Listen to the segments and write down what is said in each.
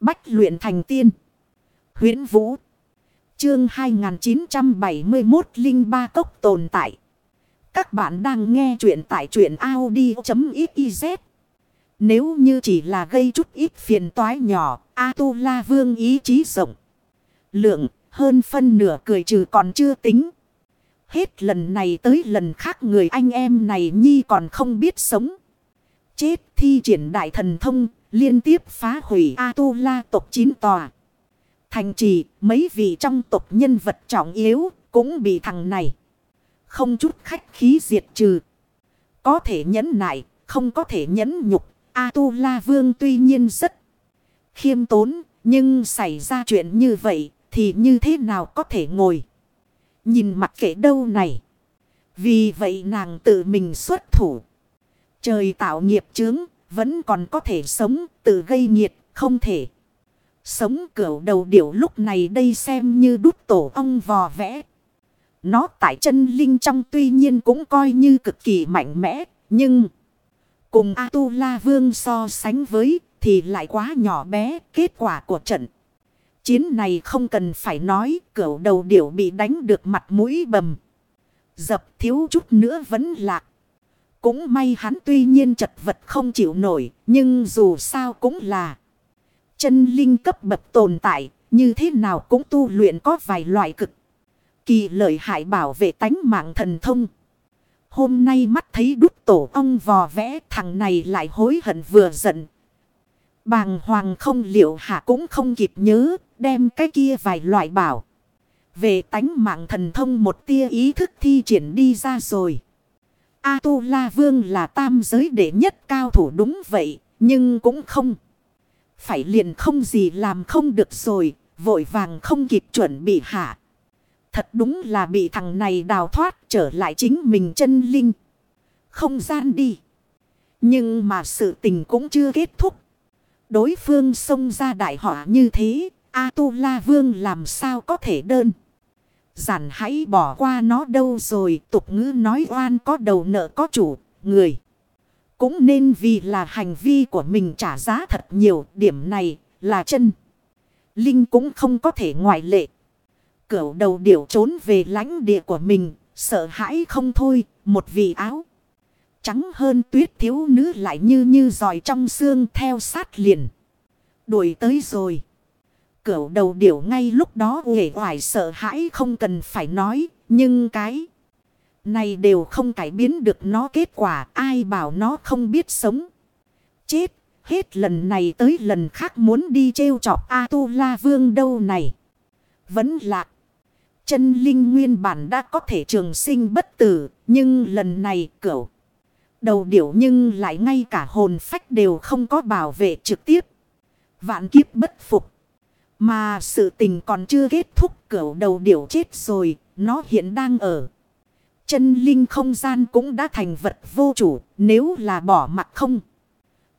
Bách luyện thành tiên. huyễn Vũ. Chương 2971 Linh Ba Cốc tồn tại. Các bạn đang nghe truyện tại truyện Audi.xyz. Nếu như chỉ là gây chút ít phiền toái nhỏ, A-tu-la vương ý chí rộng. Lượng hơn phân nửa cười trừ còn chưa tính. Hết lần này tới lần khác người anh em này nhi còn không biết sống. Chết thi triển đại thần thông liên tiếp phá hủy A-tu-la tộc chín tòa. Thành trì mấy vị trong tộc nhân vật trọng yếu cũng bị thằng này. Không chút khách khí diệt trừ. Có thể nhẫn nại, không có thể nhẫn nhục. A-tu-la vương tuy nhiên rất khiêm tốn, nhưng xảy ra chuyện như vậy thì như thế nào có thể ngồi. Nhìn mặt kệ đâu này. Vì vậy nàng tự mình xuất thủ. Trời tạo nghiệp chướng, vẫn còn có thể sống, tự gây nhiệt, không thể. Sống cửu đầu điểu lúc này đây xem như đút tổ ong vò vẽ. Nó tại chân linh trong tuy nhiên cũng coi như cực kỳ mạnh mẽ, nhưng... Cùng A-tu-la vương so sánh với thì lại quá nhỏ bé kết quả của trận. Chiến này không cần phải nói cửu đầu điểu bị đánh được mặt mũi bầm. Dập thiếu chút nữa vẫn lạc. Cũng may hắn tuy nhiên chật vật không chịu nổi, nhưng dù sao cũng là chân linh cấp bậc tồn tại, như thế nào cũng tu luyện có vài loại cực. Kỳ lợi hại bảo vệ tánh mạng thần thông. Hôm nay mắt thấy đúc tổ ong vò vẽ, thằng này lại hối hận vừa giận. Bàng hoàng không liệu hạ cũng không kịp nhớ, đem cái kia vài loại bảo. Về tánh mạng thần thông một tia ý thức thi triển đi ra rồi. A-tu-la vương là tam giới đệ nhất cao thủ đúng vậy, nhưng cũng không. Phải liền không gì làm không được rồi, vội vàng không kịp chuẩn bị hạ. Thật đúng là bị thằng này đào thoát trở lại chính mình chân linh. Không gian đi. Nhưng mà sự tình cũng chưa kết thúc. Đối phương xông ra đại họa như thế, A-tu-la vương làm sao có thể đơn. Giản hãy bỏ qua nó đâu rồi, tục ngữ nói oan có đầu nợ có chủ, người. Cũng nên vì là hành vi của mình trả giá thật nhiều, điểm này là chân. Linh cũng không có thể ngoại lệ. Cửu đầu điểu trốn về lãnh địa của mình, sợ hãi không thôi, một vị áo. Trắng hơn tuyết thiếu nữ lại như như giỏi trong xương theo sát liền. Đuổi tới rồi. Cửu đầu điểu ngay lúc đó uể oải sợ hãi không cần phải nói. Nhưng cái này đều không cải biến được nó kết quả. Ai bảo nó không biết sống. Chết. Hết lần này tới lần khác muốn đi trêu chọc A-tu-la vương đâu này. Vẫn lạc. Chân linh nguyên bản đã có thể trường sinh bất tử. Nhưng lần này cửu. Đầu điểu nhưng lại ngay cả hồn phách đều không có bảo vệ trực tiếp. Vạn kiếp bất phục. Mà sự tình còn chưa kết thúc cửu đầu điểu chết rồi, nó hiện đang ở. Chân linh không gian cũng đã thành vật vô chủ, nếu là bỏ mặt không.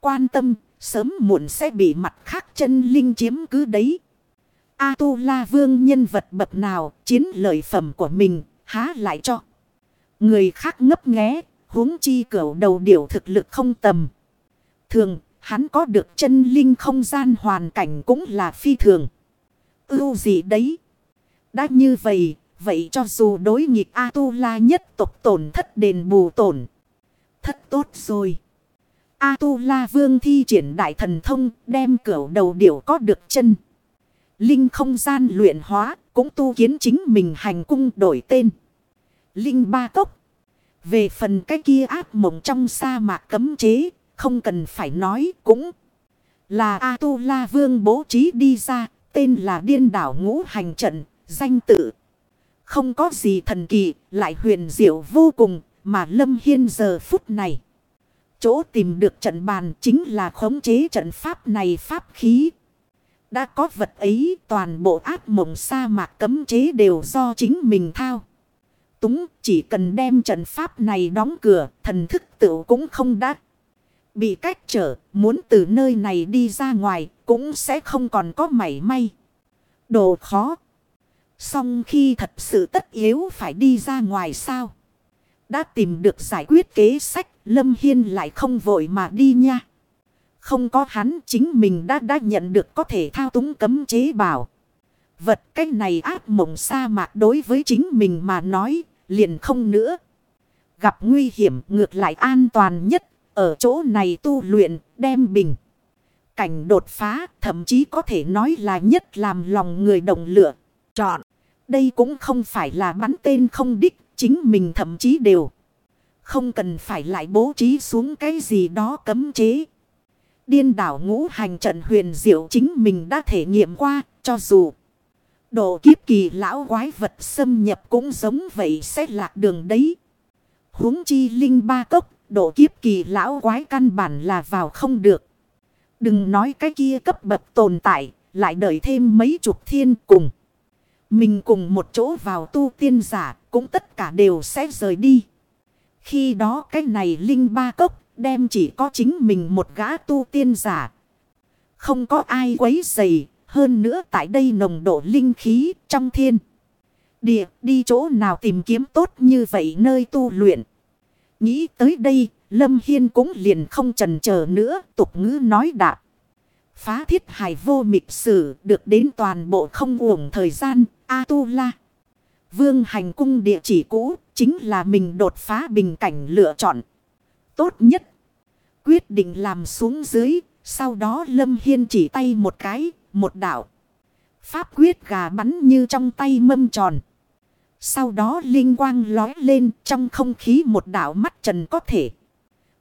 Quan tâm, sớm muộn sẽ bị mặt khác chân linh chiếm cứ đấy. A-tu-la vương nhân vật bậc nào, chiến lợi phẩm của mình, há lại cho. Người khác ngấp nghé, huống chi cửu đầu điểu thực lực không tầm. Thường, Hắn có được chân linh không gian hoàn cảnh cũng là phi thường. Ưu gì đấy? Đã như vậy, vậy cho dù đối nghịch A-tu-la nhất tộc tổn thất đền bù tổn. Thất tốt rồi. A-tu-la vương thi triển đại thần thông đem cửa đầu điểu có được chân. Linh không gian luyện hóa cũng tu kiến chính mình hành cung đổi tên. Linh ba cốc. Về phần cái kia ác mộng trong sa mạc cấm chế không cần phải nói cũng là A-tu-la vương bố trí đi ra. Tên là điên đảo ngũ hành trận, danh tự. Không có gì thần kỳ, lại huyền diệu vô cùng, mà Lâm Hiên giờ phút này. Chỗ tìm được trận bàn chính là khống chế trận pháp này pháp khí. Đã có vật ấy toàn bộ ác mộng sa mạc cấm chế đều do chính mình thao. Túng chỉ cần đem trận pháp này đóng cửa thần thức tự cũng không đắc. Bị cách trở, muốn từ nơi này đi ra ngoài, cũng sẽ không còn có mảy may. Đồ khó. Xong khi thật sự tất yếu phải đi ra ngoài sao? Đã tìm được giải quyết kế sách, Lâm Hiên lại không vội mà đi nha. Không có hắn chính mình đã đã nhận được có thể thao túng cấm chế bảo. Vật cái này áp mộng sa mạc đối với chính mình mà nói liền không nữa. Gặp nguy hiểm ngược lại an toàn nhất ở chỗ này tu luyện, đem bình. Cảnh đột phá, thậm chí có thể nói là nhất làm lòng người đồng lửa. Chọn. Đây cũng không phải là bắn tên không đích. Chính mình thậm chí đều. Không cần phải lại bố trí xuống cái gì đó cấm chế. Điên đảo ngũ hành trận huyền diệu chính mình đã thể nghiệm qua. Cho dù. Độ kiếp kỳ lão quái vật xâm nhập cũng giống vậy sẽ lạc đường đấy. huống chi linh ba cốc. Độ kiếp kỳ lão quái căn bản là vào không được. Đừng nói cái kia cấp bậc tồn tại. Lại đợi thêm mấy chục thiên cùng. Mình cùng một chỗ vào tu tiên giả cũng tất cả đều sẽ rời đi. Khi đó cái này linh ba cốc đem chỉ có chính mình một gã tu tiên giả. Không có ai quấy dày. Hơn nữa tại đây nồng độ linh khí trong thiên. Địa, đi chỗ nào tìm kiếm tốt như vậy nơi tu luyện. Nghĩ tới đây Lâm Hiên cũng liền không trần chờ nữa tục ngữ nói đạp. Phá thiết hài vô mịch sử được đến toàn bộ không uổng thời gian A-tu-la. Vương hành cung địa chỉ cũ chính là mình đột phá bình cảnh lựa chọn. Tốt nhất. Quyết định làm xuống dưới. Sau đó Lâm Hiên chỉ tay một cái, một đảo. Pháp quyết gà bắn như trong tay mâm tròn. Sau đó linh quang lói lên trong không khí một đảo mắt trần có thể.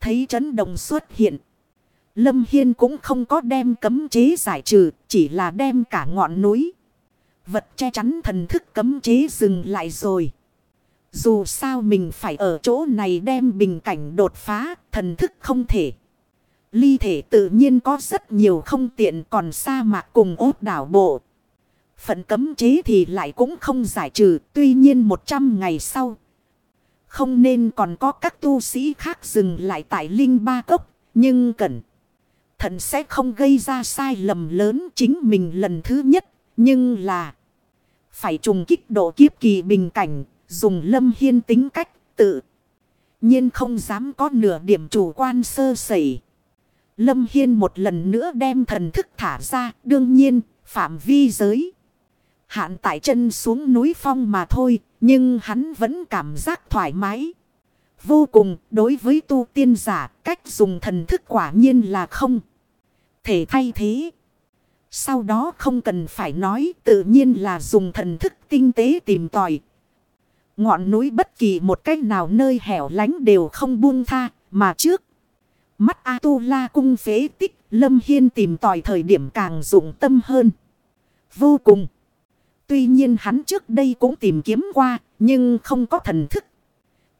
Thấy chấn động xuất hiện. Lâm Hiên cũng không có đem cấm chế giải trừ, chỉ là đem cả ngọn núi. Vật che chắn thần thức cấm chế dừng lại rồi. Dù sao mình phải ở chỗ này đem bình cảnh đột phá, thần thức không thể. Ly thể tự nhiên có rất nhiều không tiện còn sa mạc cùng ốt đảo bộ. Phận cấm chế thì lại cũng không giải trừ, tuy nhiên 100 ngày sau. Không nên còn có các tu sĩ khác dừng lại tại Linh Ba Cốc, nhưng cần thận sẽ không gây ra sai lầm lớn chính mình lần thứ nhất, nhưng là phải trùng kích độ kiếp kỳ bình cảnh, dùng lâm hiên tính cách tự. nhiên không dám có nửa điểm chủ quan sơ sẩy. Lâm Hiên một lần nữa đem thần thức thả ra, đương nhiên, phạm vi giới. Hạn tại chân xuống núi phong mà thôi, nhưng hắn vẫn cảm giác thoải mái. Vô cùng, đối với tu tiên giả, cách dùng thần thức quả nhiên là không. Thể thay thế. Sau đó không cần phải nói, tự nhiên là dùng thần thức tinh tế tìm tòi. Ngọn núi bất kỳ một cách nào nơi hẻo lánh đều không buông tha, mà trước. Mắt A-tu-la cung phế tích, Lâm Hiên tìm tòi thời điểm càng dụng tâm hơn. Vô cùng. Tuy nhiên hắn trước đây cũng tìm kiếm qua, nhưng không có thần thức.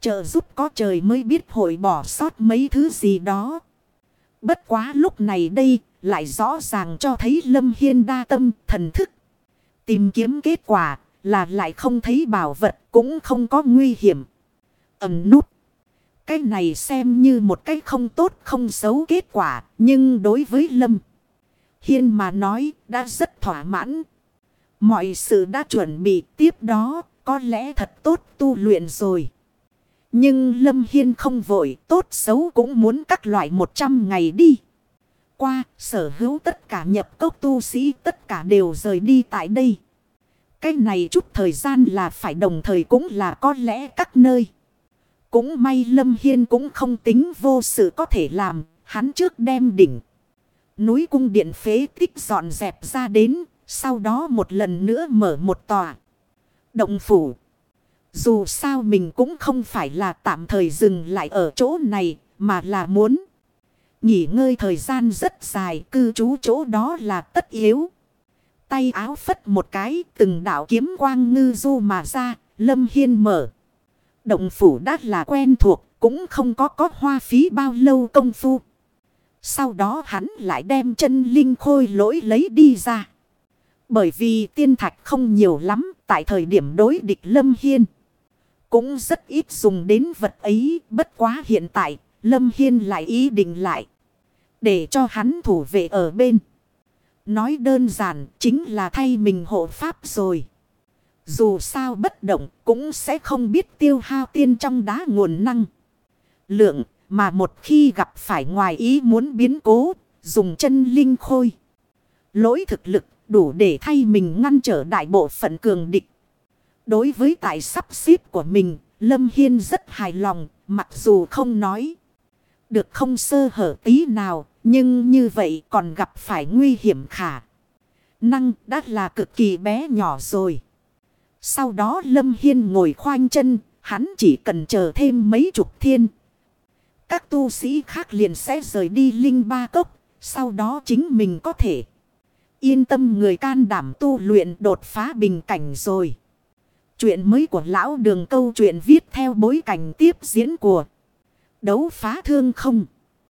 Trợ giúp có trời mới biết hội bỏ sót mấy thứ gì đó. Bất quá lúc này đây, lại rõ ràng cho thấy Lâm Hiên đa tâm, thần thức. Tìm kiếm kết quả, là lại không thấy bảo vật, cũng không có nguy hiểm. Ẩm nút. Cái này xem như một cái không tốt không xấu kết quả. Nhưng đối với Lâm Hiên mà nói đã rất thỏa mãn. Mọi sự đã chuẩn bị tiếp đó, có lẽ thật tốt tu luyện rồi. Nhưng Lâm Hiên không vội, tốt xấu cũng muốn các loại 100 ngày đi. Qua, sở hữu tất cả nhập cốc tu sĩ, tất cả đều rời đi tại đây. Cái này chút thời gian là phải đồng thời cũng là có lẽ các nơi. Cũng may Lâm Hiên cũng không tính vô sự có thể làm. Hắn trước đem đỉnh. Núi cung điện phế tích dọn dẹp ra đến. Sau đó một lần nữa mở một tòa. Động phủ. Dù sao mình cũng không phải là tạm thời dừng lại ở chỗ này. Mà là muốn. Nghỉ ngơi thời gian rất dài. Cư trú chỗ đó là tất yếu. Tay áo phất một cái. Từng đạo kiếm quang ngư du mà ra. Lâm Hiên mở. Động phủ đã là quen thuộc, cũng không có có hoa phí bao lâu công phu. Sau đó hắn lại đem chân linh khôi lỗi lấy đi ra. Bởi vì tiên thạch không nhiều lắm tại thời điểm đối địch Lâm Hiên. Cũng rất ít dùng đến vật ấy, bất quá hiện tại, Lâm Hiên lại ý định lại. Để cho hắn thủ vệ ở bên. Nói đơn giản, chính là thay mình hộ pháp rồi. Dù sao bất động cũng sẽ không biết tiêu hao tiên trong đá nguồn năng. Lượng mà một khi gặp phải ngoài ý muốn biến cố. dùng chân linh khôi. Lỗi thực lực đủ để thay mình ngăn trở đại bộ phận cường địch. Đối với tài sắp xếp của mình, Lâm Hiên rất hài lòng, mặc dù không nói. Được không sơ hở tí nào, nhưng như vậy còn gặp phải nguy hiểm khả. Năng đã là cực kỳ bé nhỏ rồi. Sau đó Lâm Hiên ngồi khoanh chân, hắn chỉ cần chờ thêm mấy chục thiên. Các tu sĩ khác liền sẽ rời đi linh ba cốc, sau đó chính mình có thể yên tâm người can đảm tu luyện đột phá bình cảnh rồi. Chuyện mới của lão đường câu chuyện viết theo bối cảnh tiếp diễn của đấu phá thương không.